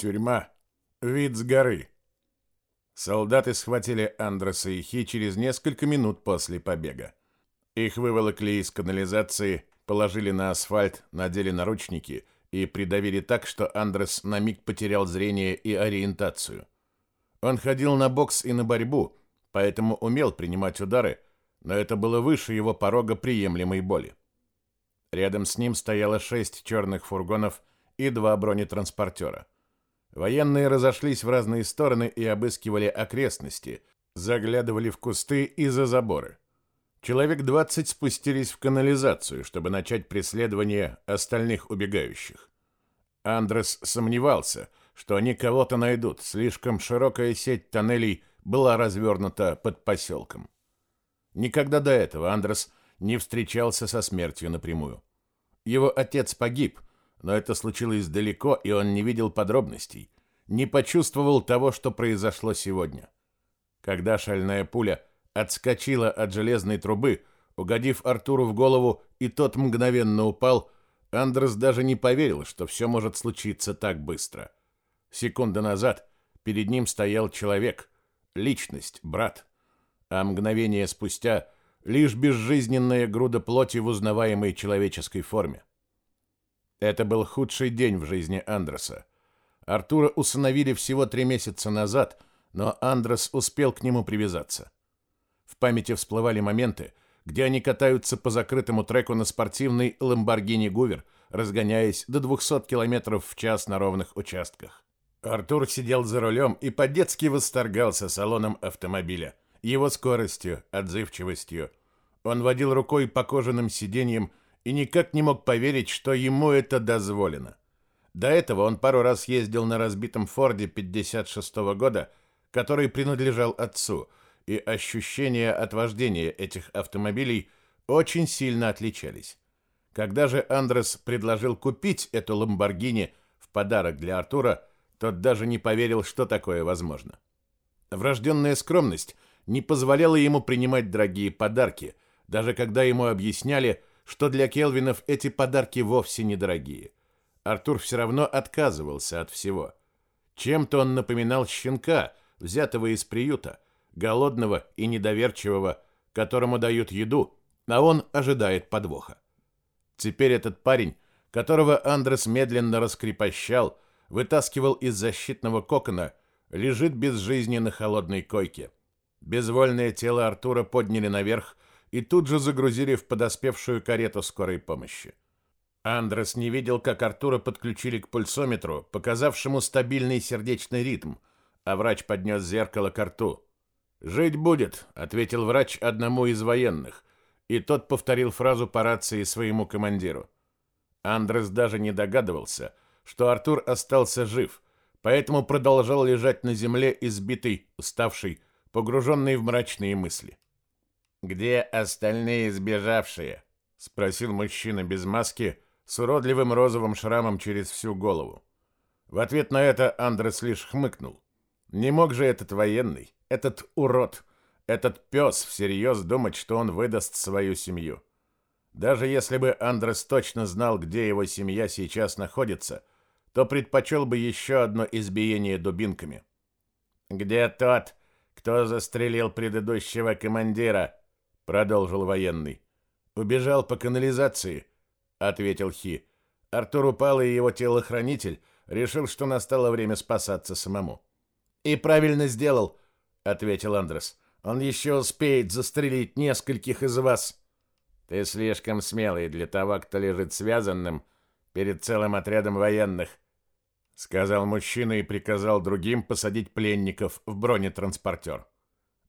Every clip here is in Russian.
Тюрьма. Вид с горы. Солдаты схватили Андреса и Хи через несколько минут после побега. Их выволокли из канализации, положили на асфальт, надели наручники и придавили так, что Андрес на миг потерял зрение и ориентацию. Он ходил на бокс и на борьбу, поэтому умел принимать удары, но это было выше его порога приемлемой боли. Рядом с ним стояло шесть черных фургонов и два бронетранспортера. Военные разошлись в разные стороны и обыскивали окрестности, заглядывали в кусты и за заборы. Человек 20 спустились в канализацию, чтобы начать преследование остальных убегающих. Андрес сомневался, что они кого-то найдут, слишком широкая сеть тоннелей была развернута под поселком. Никогда до этого Андрес не встречался со смертью напрямую. Его отец погиб, но это случилось далеко, и он не видел подробностей, не почувствовал того, что произошло сегодня. Когда шальная пуля отскочила от железной трубы, угодив Артуру в голову, и тот мгновенно упал, Андрес даже не поверил, что все может случиться так быстро. Секунду назад перед ним стоял человек, личность, брат, а мгновение спустя лишь безжизненная груда плоти в узнаваемой человеческой форме. Это был худший день в жизни Андреса. Артура усыновили всего три месяца назад, но Андрес успел к нему привязаться. В памяти всплывали моменты, где они катаются по закрытому треку на спортивной Lamborghini Гувер, разгоняясь до 200 км в час на ровных участках. Артур сидел за рулем и по-детски восторгался салоном автомобиля, его скоростью, отзывчивостью. Он водил рукой по кожаным сиденьям и никак не мог поверить, что ему это дозволено. До этого он пару раз ездил на разбитом Форде 56 -го года, который принадлежал отцу, и ощущения от вождения этих автомобилей очень сильно отличались. Когда же Андрес предложил купить эту Ламборгини в подарок для Артура, тот даже не поверил, что такое возможно. Врожденная скромность не позволяла ему принимать дорогие подарки, даже когда ему объясняли, что для Келвинов эти подарки вовсе недорогие. Артур все равно отказывался от всего. Чем-то он напоминал щенка, взятого из приюта, голодного и недоверчивого, которому дают еду, а он ожидает подвоха. Теперь этот парень, которого Андрес медленно раскрепощал, вытаскивал из защитного кокона, лежит без жизни на холодной койке. Безвольное тело Артура подняли наверх и тут же загрузили в подоспевшую карету скорой помощи. Андрес не видел, как Артура подключили к пульсометру, показавшему стабильный сердечный ритм, а врач поднес зеркало к рту. «Жить будет», — ответил врач одному из военных, и тот повторил фразу по рации своему командиру. Андрес даже не догадывался, что Артур остался жив, поэтому продолжал лежать на земле, избитый, уставший, погруженный в мрачные мысли. «Где остальные сбежавшие?» — спросил мужчина без маски с уродливым розовым шрамом через всю голову. В ответ на это Андрес лишь хмыкнул. Не мог же этот военный, этот урод, этот пес всерьез думать, что он выдаст свою семью. Даже если бы Андрес точно знал, где его семья сейчас находится, то предпочел бы еще одно избиение дубинками. «Где тот, кто застрелил предыдущего командира?» — продолжил военный. «Убежал по канализации», — ответил Хи. Артур упал, и его телохранитель решил, что настало время спасаться самому. «И правильно сделал», — ответил Андрес. «Он еще успеет застрелить нескольких из вас». «Ты слишком смелый для того, кто лежит связанным перед целым отрядом военных», — сказал мужчина и приказал другим посадить пленников в бронетранспортер.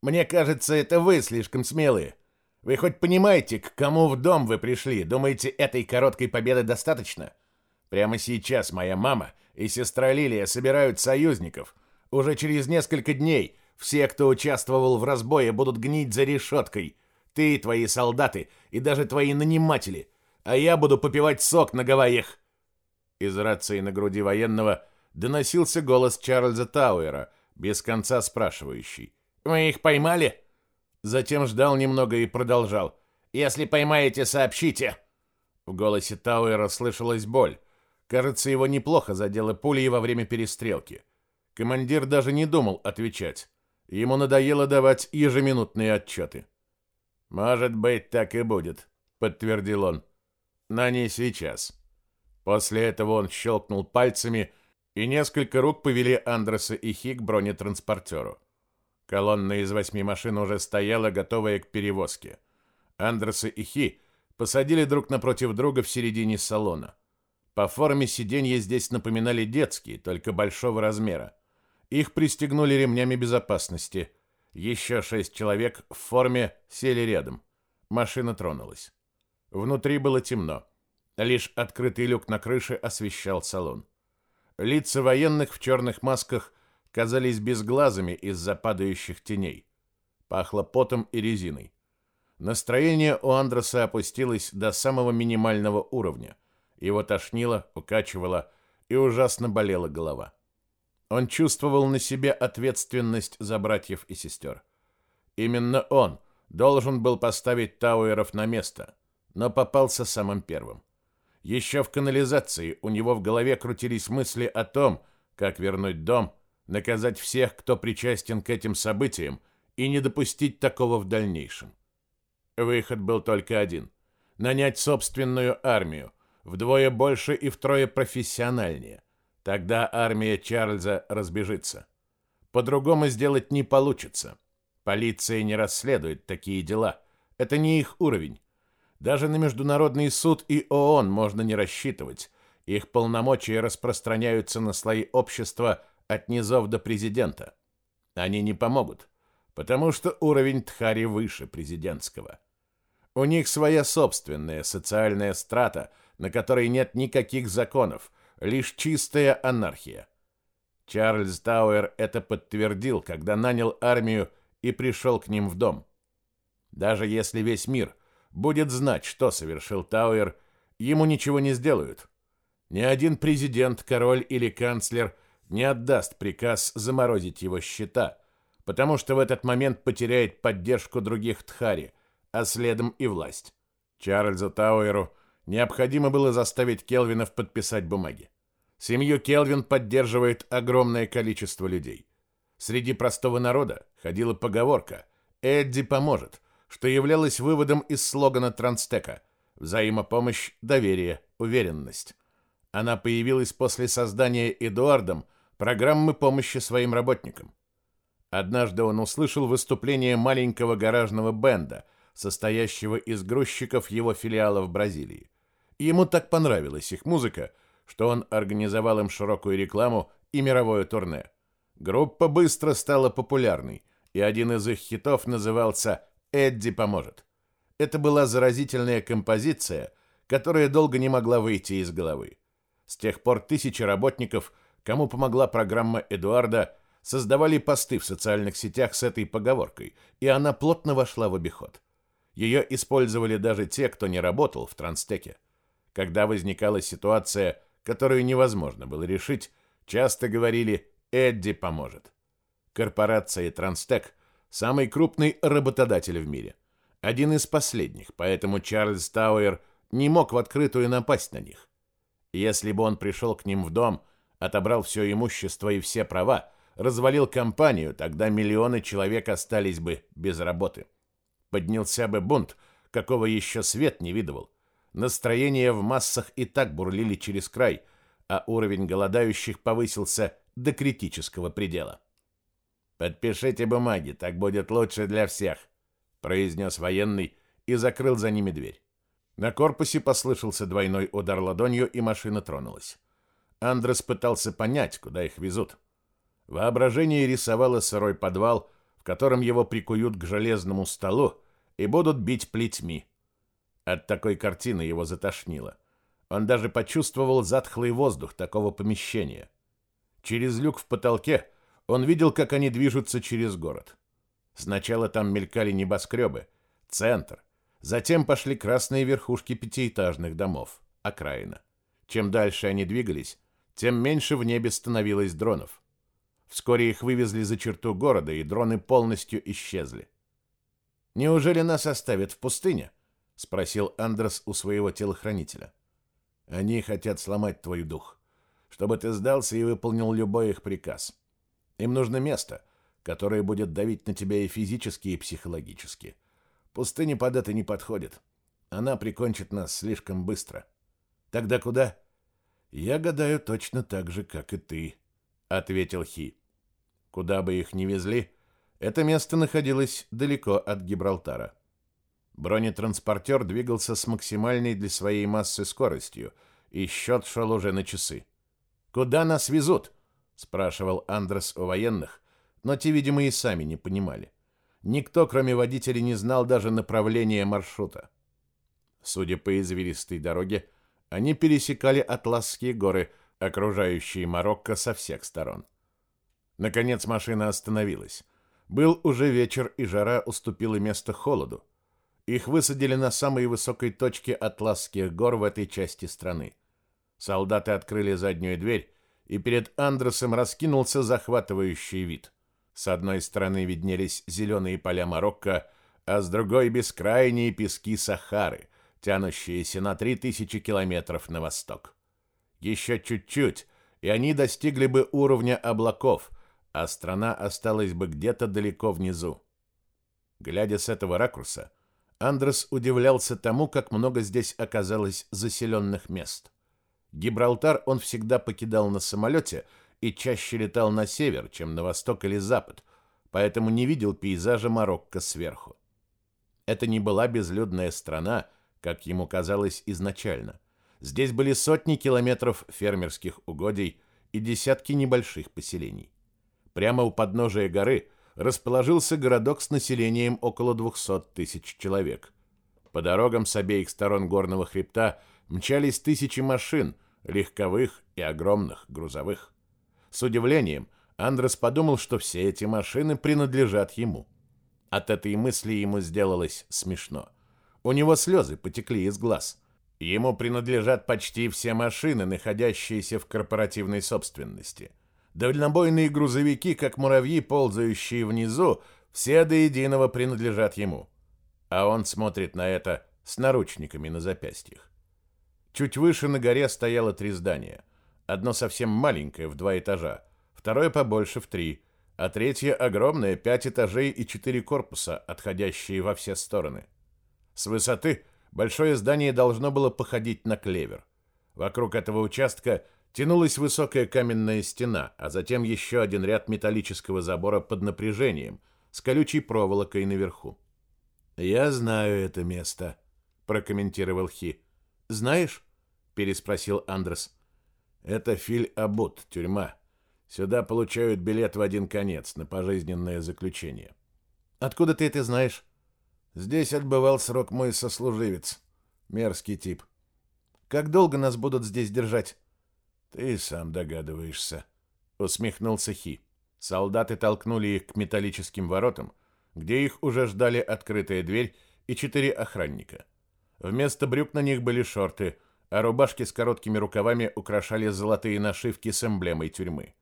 «Мне кажется, это вы слишком смелые. Вы хоть понимаете, к кому в дом вы пришли? Думаете, этой короткой победы достаточно? Прямо сейчас моя мама и сестра Лилия собирают союзников. Уже через несколько дней все, кто участвовал в разбое, будут гнить за решеткой. Ты, твои солдаты и даже твои наниматели. А я буду попивать сок на Гавайях. Из рации на груди военного доносился голос Чарльза Тауэра, без конца спрашивающий. «Вы их поймали?» Затем ждал немного и продолжал. «Если поймаете, сообщите!» В голосе Тауэра слышалась боль. Кажется, его неплохо задело пулей во время перестрелки. Командир даже не думал отвечать. Ему надоело давать ежеминутные отчеты. «Может быть, так и будет», — подтвердил он. «Но не сейчас». После этого он щелкнул пальцами, и несколько рук повели Андреса и Хи к бронетранспортеру. Колонна из восьми машин уже стояла, готовая к перевозке. Андреса и Хи посадили друг напротив друга в середине салона. По форме сиденья здесь напоминали детские, только большого размера. Их пристегнули ремнями безопасности. Еще шесть человек в форме сели рядом. Машина тронулась. Внутри было темно. Лишь открытый люк на крыше освещал салон. Лица военных в черных масках казались безглазыми из-за падающих теней. Пахло потом и резиной. Настроение у Андреса опустилось до самого минимального уровня. Его тошнило, укачивало и ужасно болела голова. Он чувствовал на себе ответственность за братьев и сестер. Именно он должен был поставить Тауэров на место, но попался самым первым. Еще в канализации у него в голове крутились мысли о том, как вернуть дом, наказать всех, кто причастен к этим событиям, и не допустить такого в дальнейшем. Выход был только один — нанять собственную армию, вдвое больше и втрое профессиональнее. Тогда армия Чарльза разбежится. По-другому сделать не получится. Полиция не расследует такие дела. Это не их уровень. Даже на Международный суд и ООН можно не рассчитывать. Их полномочия распространяются на слои общества от низов до президента. Они не помогут, потому что уровень Тхари выше президентского. У них своя собственная социальная страта, на которой нет никаких законов, лишь чистая анархия. Чарльз Тауэр это подтвердил, когда нанял армию и пришел к ним в дом. Даже если весь мир будет знать, что совершил Тауэр, ему ничего не сделают. Ни один президент, король или канцлер не отдаст приказ заморозить его счета, потому что в этот момент потеряет поддержку других Тхари – а следом и власть. Чарльзу Тауэру необходимо было заставить Келвинов подписать бумаги. Семью Келвин поддерживает огромное количество людей. Среди простого народа ходила поговорка «Эдди поможет», что являлось выводом из слогана Транстека «Взаимопомощь, доверие, уверенность». Она появилась после создания Эдуардом программы помощи своим работникам. Однажды он услышал выступление маленького гаражного бенда – состоящего из грузчиков его филиала в Бразилии. Ему так понравилась их музыка, что он организовал им широкую рекламу и мировое турне. Группа быстро стала популярной, и один из их хитов назывался «Эдди поможет». Это была заразительная композиция, которая долго не могла выйти из головы. С тех пор тысячи работников, кому помогла программа Эдуарда, создавали посты в социальных сетях с этой поговоркой, и она плотно вошла в обиход. Ее использовали даже те, кто не работал в Транстеке. Когда возникала ситуация, которую невозможно было решить, часто говорили «Эдди поможет». Корпорация Транстек – самый крупный работодатель в мире. Один из последних, поэтому Чарльз Тауэр не мог в открытую напасть на них. Если бы он пришел к ним в дом, отобрал все имущество и все права, развалил компанию, тогда миллионы человек остались бы без работы. Поднялся бы бунт, какого еще свет не видывал. Настроения в массах и так бурлили через край, а уровень голодающих повысился до критического предела. «Подпишите бумаги, так будет лучше для всех», — произнес военный и закрыл за ними дверь. На корпусе послышался двойной удар ладонью, и машина тронулась. Андрес пытался понять, куда их везут. Воображение рисовало сырой подвал, в котором его прикуют к железному столу и будут бить плетьми. От такой картины его затошнило. Он даже почувствовал затхлый воздух такого помещения. Через люк в потолке он видел, как они движутся через город. Сначала там мелькали небоскребы, центр, затем пошли красные верхушки пятиэтажных домов, окраина. Чем дальше они двигались, тем меньше в небе становилось дронов. Вскоре их вывезли за черту города, и дроны полностью исчезли. «Неужели нас оставят в пустыне?» — спросил Андрес у своего телохранителя. Они хотят сломать твой дух, чтобы ты сдался и выполнил любой их приказ. Им нужно место, которое будет давить на тебя и физически, и психологически. Пустыня под это не подходит. Она прикончит нас слишком быстро. Тогда куда? Я гадаю точно так же, как и ты, ответил Хи. Куда бы их ни везли, это место находилось далеко от Гибралтара. Бронетранспортер двигался с максимальной для своей массы скоростью, и счет шел уже на часы. «Куда нас везут?» — спрашивал Андрес у военных, но те, видимо, и сами не понимали. Никто, кроме водителя, не знал даже направления маршрута. Судя по извилистой дороге, они пересекали Атласские горы, окружающие Марокко со всех сторон. Наконец машина остановилась. Был уже вечер, и жара уступила место холоду. Их высадили на самой высокой точке Атласских гор в этой части страны. Солдаты открыли заднюю дверь, и перед Андресом раскинулся захватывающий вид. С одной стороны виднелись зеленые поля Марокко, а с другой — бескрайние пески Сахары, тянущиеся на три тысячи километров на восток. Еще чуть-чуть, и они достигли бы уровня облаков, а страна осталась бы где-то далеко внизу. Глядя с этого ракурса, Андрес удивлялся тому, как много здесь оказалось заселенных мест. Гибралтар он всегда покидал на самолете и чаще летал на север, чем на восток или запад, поэтому не видел пейзажа Марокко сверху. Это не была безлюдная страна, как ему казалось изначально. Здесь были сотни километров фермерских угодий и десятки небольших поселений. Прямо у подножия горы – расположился городок с населением около 200 тысяч человек. По дорогам с обеих сторон горного хребта мчались тысячи машин, легковых и огромных, грузовых. С удивлением Андрес подумал, что все эти машины принадлежат ему. От этой мысли ему сделалось смешно. У него слезы потекли из глаз. Ему принадлежат почти все машины, находящиеся в корпоративной собственности – Дальнобойные грузовики, как муравьи, ползающие внизу, все до единого принадлежат ему. А он смотрит на это с наручниками на запястьях. Чуть выше на горе стояло три здания. Одно совсем маленькое, в два этажа, второе побольше, в три, а третье огромное, пять этажей и четыре корпуса, отходящие во все стороны. С высоты большое здание должно было походить на клевер. Вокруг этого участка – тянулась высокая каменная стена, а затем еще один ряд металлического забора под напряжением, с колючей проволокой наверху. «Я знаю это место», — прокомментировал Хи. «Знаешь?» — переспросил Андрес. «Это Филь-Абут, тюрьма. Сюда получают билет в один конец на пожизненное заключение». «Откуда ты это знаешь?» «Здесь отбывал срок мой сослуживец. Мерзкий тип». «Как долго нас будут здесь держать?» Ты сам догадываешься, усмехнулся Хи. Солдаты толкнули их к металлическим воротам, где их уже ждали открытая дверь и четыре охранника. Вместо брюк на них были шорты, а рубашки с короткими рукавами украшали золотые нашивки с эмблемой тюрьмы.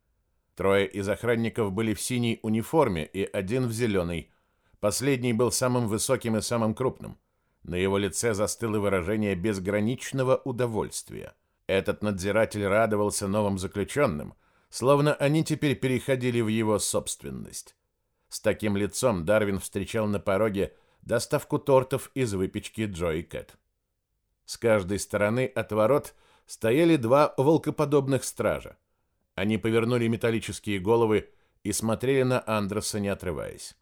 Трое из охранников были в синей униформе и один в зеленой. Последний был самым высоким и самым крупным. На его лице застыло выражение безграничного удовольствия. Этот надзиратель радовался новым заключенным, словно они теперь переходили в его собственность. С таким лицом Дарвин встречал на пороге доставку тортов из выпечки Джои Кэт. С каждой стороны от ворот стояли два волкоподобных стража. Они повернули металлические головы и смотрели на Андерса, не отрываясь.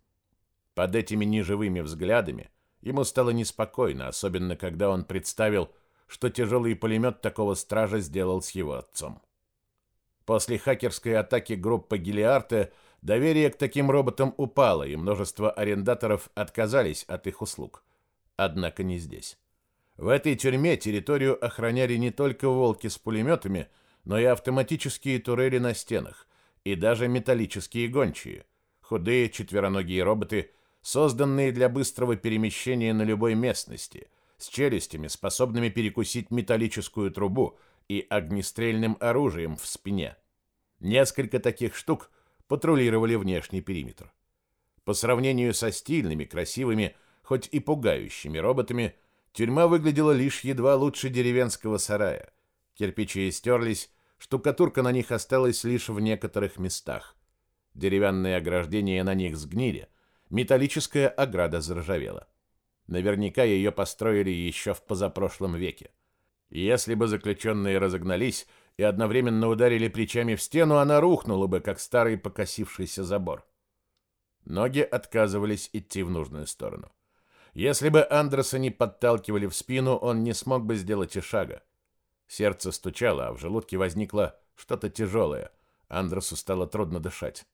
Под этими неживыми взглядами ему стало неспокойно, особенно когда он представил, что тяжелый пулемет такого стража сделал с его отцом. После хакерской атаки группы Гелиарте доверие к таким роботам упало, и множество арендаторов отказались от их услуг. Однако не здесь. В этой тюрьме территорию охраняли не только волки с пулеметами, но и автоматические турели на стенах, и даже металлические гончие, худые четвероногие роботы, созданные для быстрого перемещения на любой местности – с челюстями, способными перекусить металлическую трубу и огнестрельным оружием в спине. Несколько таких штук патрулировали внешний периметр. По сравнению со стильными, красивыми, хоть и пугающими роботами, тюрьма выглядела лишь едва лучше деревенского сарая. Кирпичи стерлись, штукатурка на них осталась лишь в некоторых местах. Деревянные ограждения на них сгнили, металлическая ограда заржавела. Наверняка ее построили еще в позапрошлом веке. Если бы заключенные разогнались и одновременно ударили плечами в стену, она рухнула бы, как старый покосившийся забор. Ноги отказывались идти в нужную сторону. Если бы Андерса не подталкивали в спину, он не смог бы сделать и шага. Сердце стучало, а в желудке возникло что-то тяжелое. Андерсу стало трудно дышать.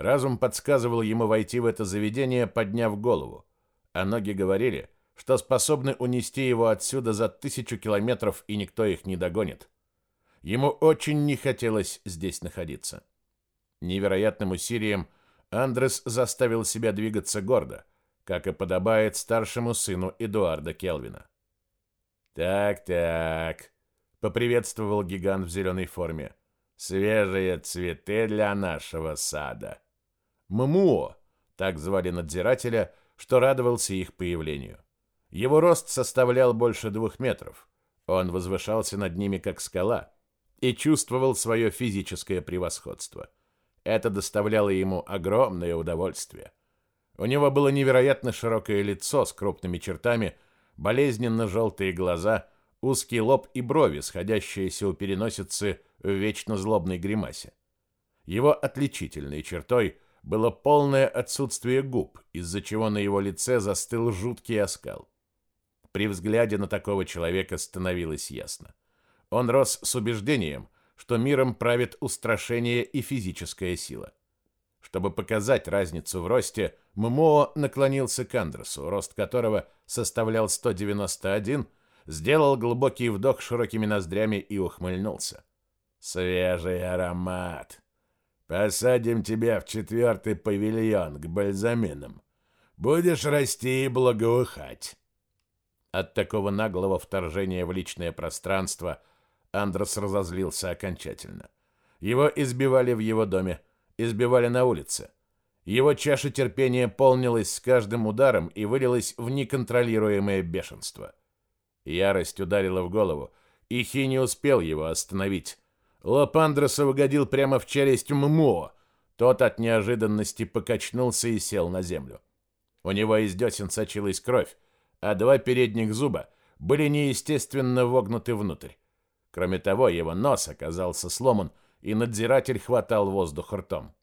Разум подсказывал ему войти в это заведение, подняв голову, а ноги говорили, что способны унести его отсюда за тысячу километров, и никто их не догонит. Ему очень не хотелось здесь находиться. Невероятным усилием Андрес заставил себя двигаться гордо, как и подобает старшему сыну Эдуарда Келвина. «Так-так», — поприветствовал гигант в зеленой форме, — «свежие цветы для нашего сада». Ммуо, так звали надзирателя, что радовался их появлению. Его рост составлял больше двух метров. Он возвышался над ними, как скала, и чувствовал свое физическое превосходство. Это доставляло ему огромное удовольствие. У него было невероятно широкое лицо с крупными чертами, болезненно желтые глаза, узкий лоб и брови, сходящиеся у переносицы в вечно злобной гримасе. Его отличительной чертой – было полное отсутствие губ, из-за чего на его лице застыл жуткий оскал. При взгляде на такого человека становилось ясно. Он рос с убеждением, что миром правит устрашение и физическая сила. Чтобы показать разницу в росте, Ммо наклонился к Андресу, рост которого составлял 191, сделал глубокий вдох широкими ноздрями и ухмыльнулся. «Свежий аромат!» Посадим тебя в четвертый павильон к бальзаминам. Будешь расти и благоухать. От такого наглого вторжения в личное пространство Андрос разозлился окончательно. Его избивали в его доме, избивали на улице. Его чаша терпения полнилась с каждым ударом и вылилась в неконтролируемое бешенство. Ярость ударила в голову, и Хи не успел его остановить. Лоб Андреса угодил прямо в челюсть Ммо. Тот от неожиданности покачнулся и сел на землю. У него из десен сочилась кровь, а два передних зуба были неестественно вогнуты внутрь. Кроме того, его нос оказался сломан, и надзиратель хватал воздух ртом.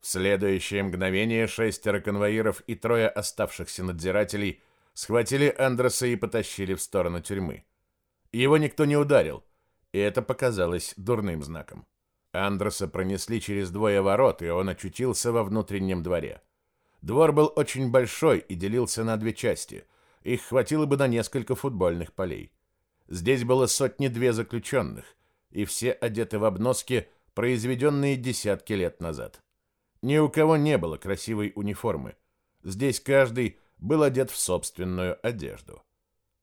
В следующее мгновение шестеро конвоиров и трое оставшихся надзирателей схватили Андреса и потащили в сторону тюрьмы. Его никто не ударил — и это показалось дурным знаком. Андреса пронесли через двое ворот, и он очутился во внутреннем дворе. Двор был очень большой и делился на две части. Их хватило бы на несколько футбольных полей. Здесь было сотни-две заключенных, и все одеты в обноски, произведенные десятки лет назад. Ни у кого не было красивой униформы. Здесь каждый был одет в собственную одежду.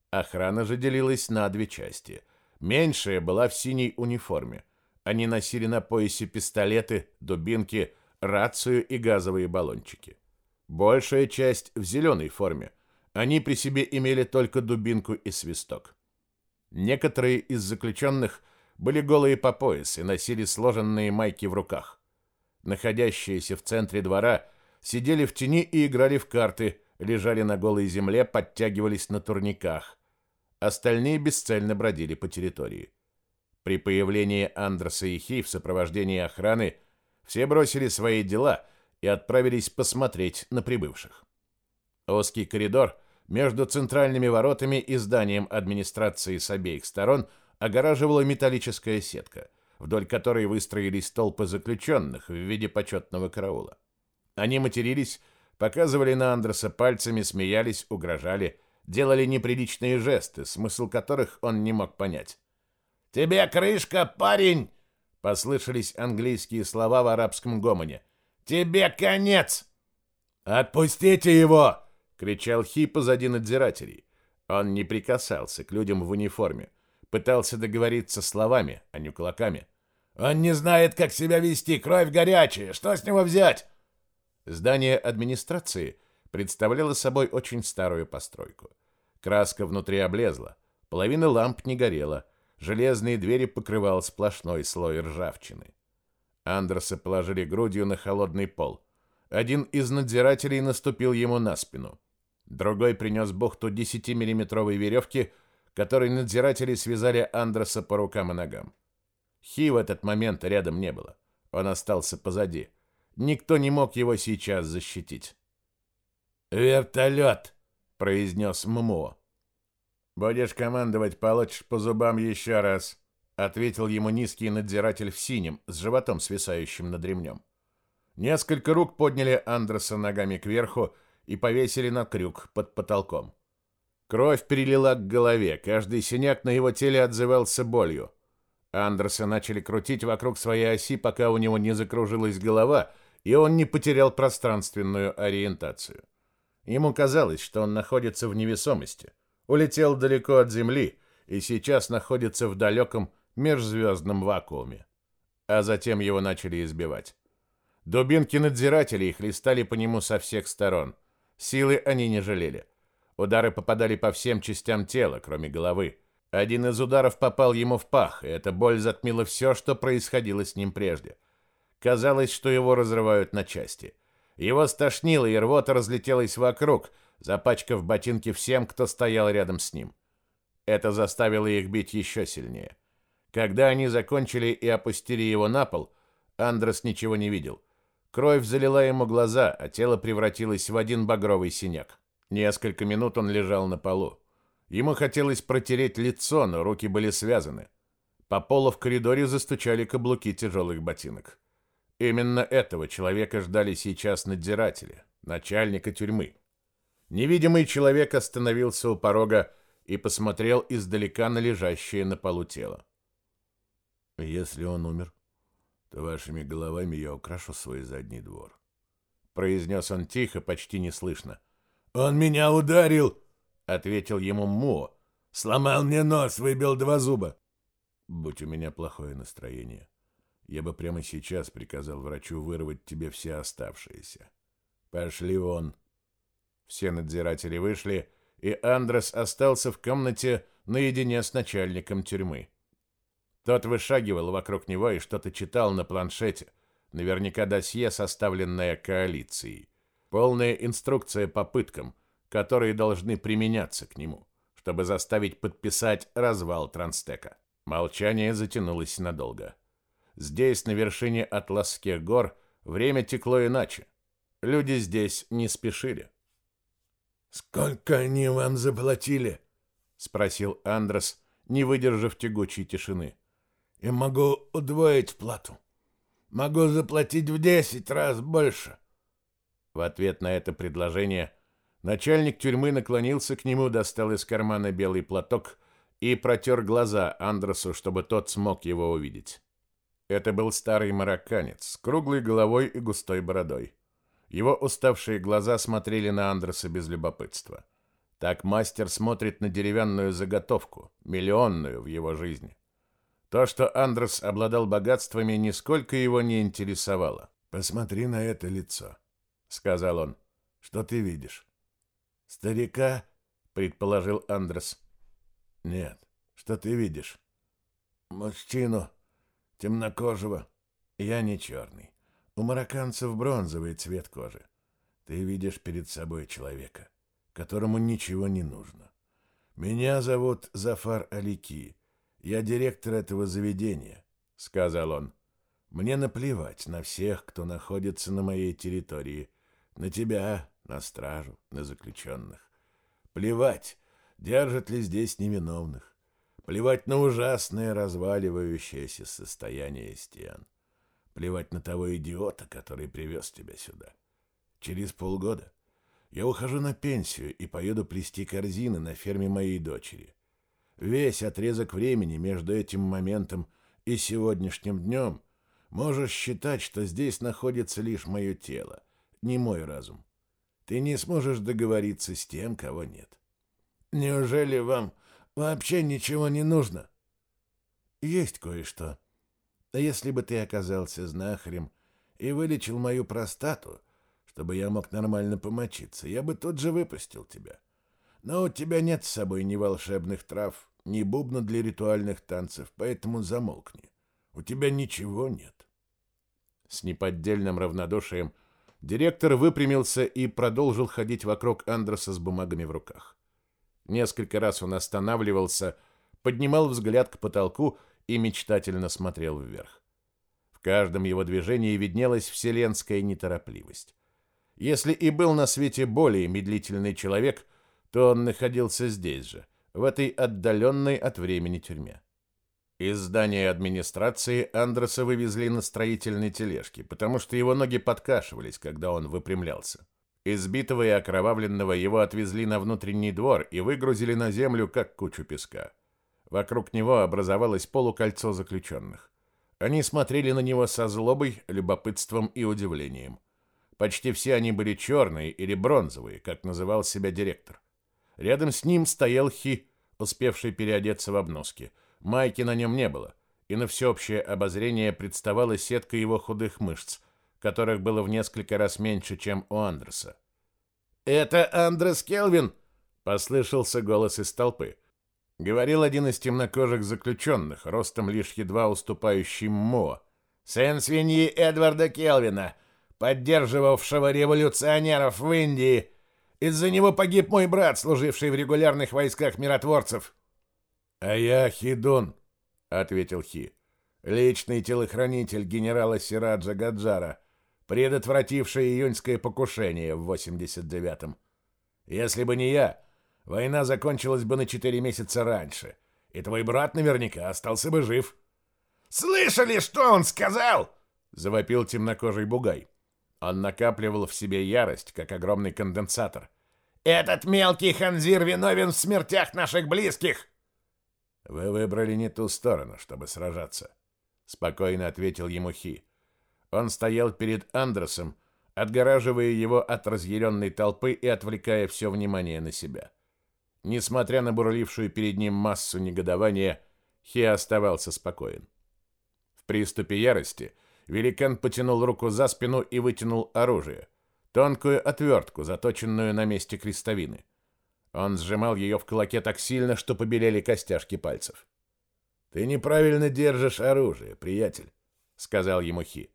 Охрана же делилась на две части – Меньшая была в синей униформе. Они носили на поясе пистолеты, дубинки, рацию и газовые баллончики. Большая часть в зеленой форме. Они при себе имели только дубинку и свисток. Некоторые из заключенных были голые по пояс и носили сложенные майки в руках. Находящиеся в центре двора сидели в тени и играли в карты, лежали на голой земле, подтягивались на турниках. Остальные бесцельно бродили по территории. При появлении Андреса и Хи в сопровождении охраны все бросили свои дела и отправились посмотреть на прибывших. Узкий коридор между центральными воротами и зданием администрации с обеих сторон огораживала металлическая сетка, вдоль которой выстроились толпы заключенных в виде почетного караула. Они матерились, показывали на Андреса пальцами, смеялись, угрожали – делали неприличные жесты, смысл которых он не мог понять. «Тебе крышка, парень!» — послышались английские слова в арабском гомоне. «Тебе конец!» «Отпустите его!» — кричал Хи позади надзирателей. Он не прикасался к людям в униформе, пытался договориться словами, а не кулаками. «Он не знает, как себя вести, кровь горячая, что с него взять?» Здание администрации представляло собой очень старую постройку. Краска внутри облезла, половина ламп не горела, железные двери покрывал сплошной слой ржавчины. Андерса положили грудью на холодный пол. Один из надзирателей наступил ему на спину. Другой принес бухту 10-миллиметровой веревки, которой надзиратели связали Андерса по рукам и ногам. Хи в этот момент рядом не было. Он остался позади. Никто не мог его сейчас защитить. «Вертолет!» — произнес Ммо. «Будешь командовать, получишь по зубам еще раз», — ответил ему низкий надзиратель в синем, с животом свисающим над ремнем. Несколько рук подняли Андреса ногами кверху и повесили на крюк под потолком. Кровь перелила к голове, каждый синяк на его теле отзывался болью. Андерса начали крутить вокруг своей оси, пока у него не закружилась голова, и он не потерял пространственную ориентацию. Ему казалось, что он находится в невесомости, улетел далеко от Земли и сейчас находится в далеком межзвездном вакууме. А затем его начали избивать. Дубинки надзирателей хлестали по нему со всех сторон. Силы они не жалели. Удары попадали по всем частям тела, кроме головы. Один из ударов попал ему в пах, и эта боль затмила все, что происходило с ним прежде. Казалось, что его разрывают на части. Его стошнило, и рвота разлетелась вокруг, запачкав ботинки всем, кто стоял рядом с ним. Это заставило их бить еще сильнее. Когда они закончили и опустили его на пол, Андрес ничего не видел. Кровь залила ему глаза, а тело превратилось в один багровый синяк. Несколько минут он лежал на полу. Ему хотелось протереть лицо, но руки были связаны. По полу в коридоре застучали каблуки тяжелых ботинок. Именно этого человека ждали сейчас надзиратели, начальника тюрьмы. Невидимый человек остановился у порога и посмотрел издалека на лежащее на полу тело. «Если он умер, то вашими головами я украшу свой задний двор», — произнес он тихо, почти неслышно. «Он меня ударил!» — ответил ему Мо. «Сломал мне нос, выбил два зуба». «Будь у меня плохое настроение, я бы прямо сейчас приказал врачу вырвать тебе все оставшиеся. Пошли вон. Все надзиратели вышли, и Андрес остался в комнате наедине с начальником тюрьмы. Тот вышагивал вокруг него и что-то читал на планшете, наверняка досье, составленное коалицией. Полная инструкция по пыткам, которые должны применяться к нему, чтобы заставить подписать развал Транстека. Молчание затянулось надолго. Здесь, на вершине Атласских гор, время текло иначе. Люди здесь не спешили. «Сколько они вам заплатили?» — спросил Андрес, не выдержав тягучей тишины. «Я могу удвоить плату. Могу заплатить в десять раз больше». В ответ на это предложение начальник тюрьмы наклонился к нему, достал из кармана белый платок и протер глаза Андресу, чтобы тот смог его увидеть. Это был старый марокканец с круглой головой и густой бородой. Его уставшие глаза смотрели на Андреса без любопытства. Так мастер смотрит на деревянную заготовку, миллионную в его жизни. То, что Андрес обладал богатствами, нисколько его не интересовало. «Посмотри на это лицо», — сказал он. «Что ты видишь?» «Старика?» — предположил Андрес. «Нет. Что ты видишь?» «Мужчину», темнокожего. Я не черный. У марокканцев бронзовый цвет кожи. Ты видишь перед собой человека, которому ничего не нужно. Меня зовут Зафар Алики. Я директор этого заведения, сказал он. Мне наплевать на всех, кто находится на моей территории, на тебя, на стражу, на заключенных. Плевать, держат ли здесь невиновных. Плевать на ужасное разваливающееся состояние стен. Плевать на того идиота, который привез тебя сюда. Через полгода я ухожу на пенсию и поеду плести корзины на ферме моей дочери. Весь отрезок времени между этим моментом и сегодняшним днем можешь считать, что здесь находится лишь мое тело, не мой разум. Ты не сможешь договориться с тем, кого нет. Неужели вам Вообще ничего не нужно. Есть кое-что. Если бы ты оказался знахарем и вылечил мою простату, чтобы я мог нормально помочиться, я бы тут же выпустил тебя. Но у тебя нет с собой ни волшебных трав, ни бубна для ритуальных танцев, поэтому замолкни. У тебя ничего нет. С неподдельным равнодушием директор выпрямился и продолжил ходить вокруг Андреса с бумагами в руках. Несколько раз он останавливался, поднимал взгляд к потолку и мечтательно смотрел вверх. В каждом его движении виднелась вселенская неторопливость. Если и был на свете более медлительный человек, то он находился здесь же, в этой отдаленной от времени тюрьме. Из здания администрации Андреса вывезли на строительной тележке, потому что его ноги подкашивались, когда он выпрямлялся. Избитого и окровавленного его отвезли на внутренний двор и выгрузили на землю, как кучу песка. Вокруг него образовалось полукольцо заключенных. Они смотрели на него со злобой, любопытством и удивлением. Почти все они были черные или бронзовые, как называл себя директор. Рядом с ним стоял Хи, успевший переодеться в обноски. Майки на нем не было, и на всеобщее обозрение представала сетка его худых мышц, которых было в несколько раз меньше, чем у Андреса. «Это Андрес Келвин!» — послышался голос из толпы. Говорил один из темнокожих заключенных, ростом лишь едва уступающий Мо. «Сын свиньи Эдварда Келвина, поддерживавшего революционеров в Индии. Из-за него погиб мой брат, служивший в регулярных войсках миротворцев». «А я Хидун», — ответил Хи, — «личный телохранитель генерала Сираджа Гаджара, предотвративший июньское покушение в 89-м. Если бы не я, война закончилась бы на четыре месяца раньше, и твой брат наверняка остался бы жив». «Слышали, что он сказал?» — завопил темнокожий бугай. Он накапливал в себе ярость, как огромный конденсатор. «Этот мелкий ханзир виновен в смертях наших близких!» «Вы выбрали не ту сторону, чтобы сражаться», — спокойно ответил ему Хи. Он стоял перед Андерсом, отгораживая его от разъяренной толпы и отвлекая все внимание на себя. Несмотря на бурлившую перед ним массу негодования, Хи оставался спокоен. В приступе ярости великан потянул руку за спину и вытянул оружие, тонкую отвертку, заточенную на месте крестовины. Он сжимал ее в кулаке так сильно, что побелели костяшки пальцев. «Ты неправильно держишь оружие, приятель», — сказал ему Хи.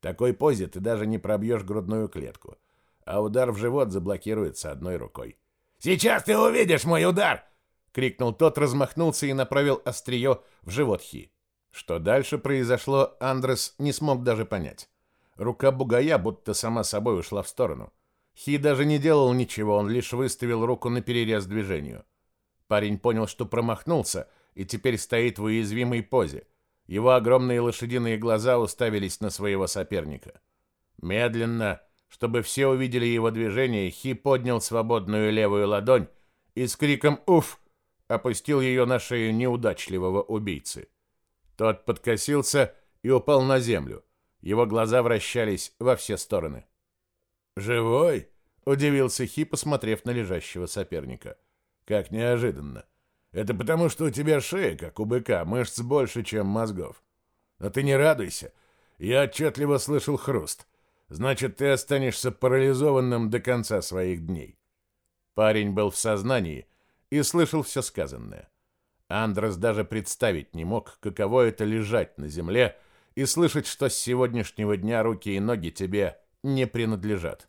«В такой позе ты даже не пробьешь грудную клетку, а удар в живот заблокируется одной рукой». «Сейчас ты увидишь мой удар!» — крикнул тот, размахнулся и направил острие в живот Хи. Что дальше произошло, Андрес не смог даже понять. Рука бугая будто сама собой ушла в сторону. Хи даже не делал ничего, он лишь выставил руку на перерез движению. Парень понял, что промахнулся, и теперь стоит в уязвимой позе. Его огромные лошадиные глаза уставились на своего соперника. Медленно, чтобы все увидели его движение, Хи поднял свободную левую ладонь и с криком «Уф!» опустил ее на шею неудачливого убийцы. Тот подкосился и упал на землю. Его глаза вращались во все стороны. «Живой?» — удивился Хи, посмотрев на лежащего соперника. «Как неожиданно. Это потому, что у тебя шея, как у быка, мышц больше, чем мозгов. Но ты не радуйся. Я отчетливо слышал хруст. Значит, ты останешься парализованным до конца своих дней». Парень был в сознании и слышал все сказанное. Андрес даже представить не мог, каково это лежать на земле и слышать, что с сегодняшнего дня руки и ноги тебе не принадлежат.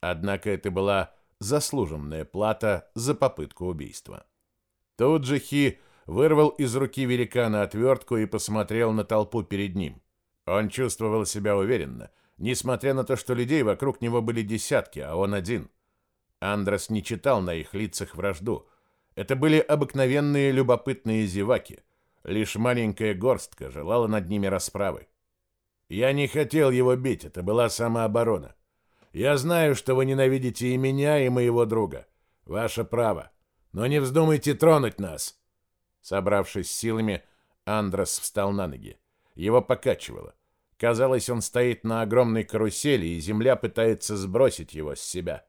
Однако это была заслуженная плата за попытку убийства. Тут же Хи вырвал из руки великана отвертку и посмотрел на толпу перед ним. Он чувствовал себя уверенно, несмотря на то, что людей вокруг него были десятки, а он один. Андрес не читал на их лицах вражду. Это были обыкновенные любопытные зеваки. Лишь маленькая горстка желала над ними расправы. Я не хотел его бить, это была самооборона. Я знаю, что вы ненавидите и меня, и моего друга. Ваше право. Но не вздумайте тронуть нас. Собравшись силами, Андрес встал на ноги. Его покачивало. Казалось, он стоит на огромной карусели, и земля пытается сбросить его с себя.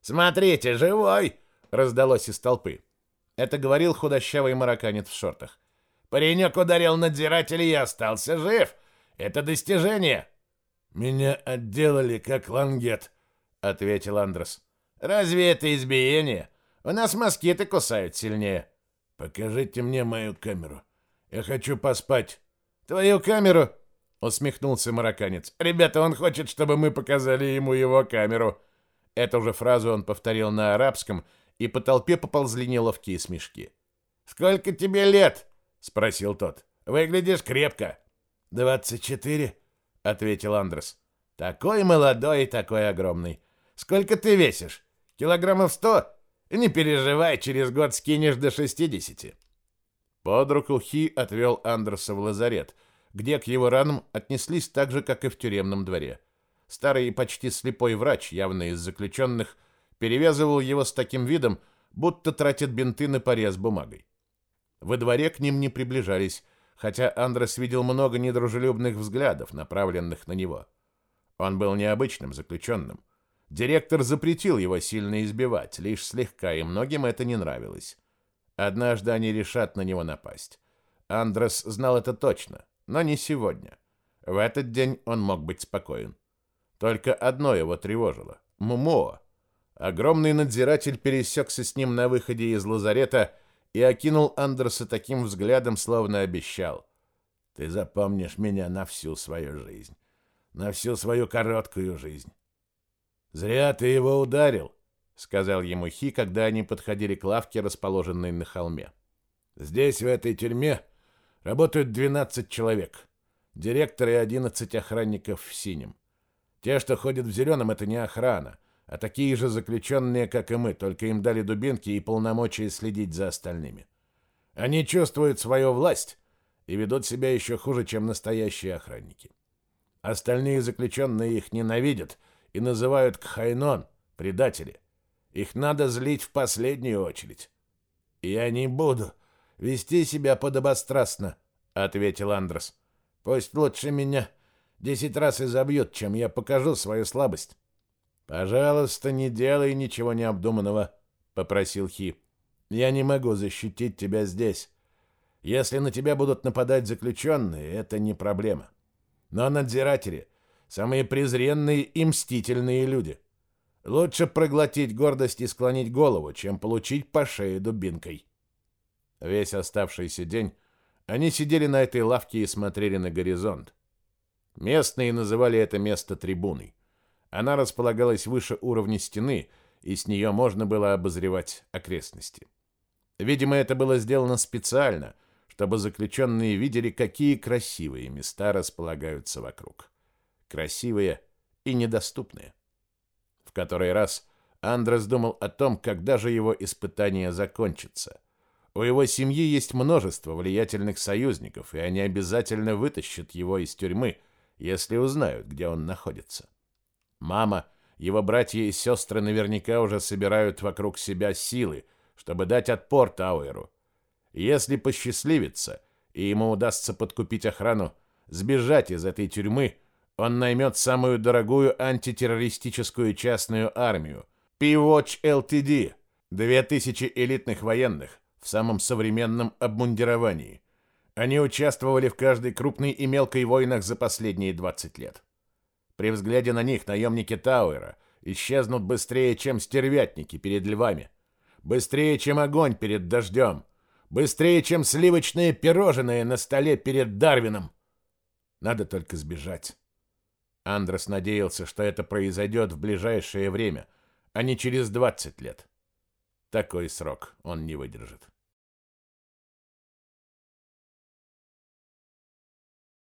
«Смотрите, живой!» — раздалось из толпы. Это говорил худощавый марокканец в шортах. «Паренек ударил надзирателя и остался жив!» Это достижение. Меня отделали как лангет, ответил Андрес. Разве это избиение? У нас москиты кусают сильнее. Покажите мне мою камеру. Я хочу поспать. Твою камеру? Усмехнулся марокканец. Ребята, он хочет, чтобы мы показали ему его камеру. Эту же фразу он повторил на арабском, и по толпе поползли неловкие смешки. «Сколько тебе лет?» — спросил тот. «Выглядишь крепко». «Двадцать четыре», — ответил Андрес. «Такой молодой и такой огромный. Сколько ты весишь? Килограммов сто? Не переживай, через год скинешь до шестидесяти». Под руку Хи отвел Андерса в лазарет, где к его ранам отнеслись так же, как и в тюремном дворе. Старый и почти слепой врач, явно из заключенных, перевязывал его с таким видом, будто тратит бинты на порез бумагой. Во дворе к ним не приближались, хотя Андрес видел много недружелюбных взглядов, направленных на него. Он был необычным заключенным. Директор запретил его сильно избивать, лишь слегка, и многим это не нравилось. Однажды они решат на него напасть. Андрес знал это точно, но не сегодня. В этот день он мог быть спокоен. Только одно его тревожило — Мумоа. Огромный надзиратель пересекся с ним на выходе из лазарета и окинул Андерса таким взглядом, словно обещал. «Ты запомнишь меня на всю свою жизнь, на всю свою короткую жизнь». «Зря ты его ударил», — сказал ему Хи, когда они подходили к лавке, расположенной на холме. «Здесь, в этой тюрьме, работают 12 человек. Директор и 11 охранников в синем. Те, что ходят в зеленом, это не охрана, а такие же заключенные, как и мы, только им дали дубинки и полномочия следить за остальными. Они чувствуют свою власть и ведут себя еще хуже, чем настоящие охранники. Остальные заключенные их ненавидят и называют кхайнон, предатели. Их надо злить в последнюю очередь. «Я не буду вести себя подобострастно», — ответил Андрес. «Пусть лучше меня Десять раз изобьют, чем я покажу свою слабость. Пожалуйста, не делай ничего необдуманного, попросил Хи. Я не могу защитить тебя здесь. Если на тебя будут нападать заключенные, это не проблема. Но надзиратели — самые презренные и мстительные люди. Лучше проглотить гордость и склонить голову, чем получить по шее дубинкой. Весь оставшийся день они сидели на этой лавке и смотрели на горизонт. Местные называли это место трибуной. Она располагалась выше уровня стены, и с нее можно было обозревать окрестности. Видимо, это было сделано специально, чтобы заключенные видели, какие красивые места располагаются вокруг. Красивые и недоступные. В который раз Андрес думал о том, когда же его испытание закончится. У его семьи есть множество влиятельных союзников, и они обязательно вытащат его из тюрьмы, если узнают, где он находится. Мама, его братья и сестры наверняка уже собирают вокруг себя силы, чтобы дать отпор Тауэру. Если посчастливится, и ему удастся подкупить охрану, сбежать из этой тюрьмы, он наймет самую дорогую антитеррористическую частную армию – P-Watch LTD, 2000 элитных военных в самом современном обмундировании – они участвовали в каждой крупной и мелкой войнах за последние 20 лет. При взгляде на них наемники Тауэра исчезнут быстрее, чем стервятники перед львами, быстрее, чем огонь перед дождем, быстрее, чем сливочные пирожные на столе перед Дарвином. Надо только сбежать. Андрес надеялся, что это произойдет в ближайшее время, а не через 20 лет. Такой срок он не выдержит.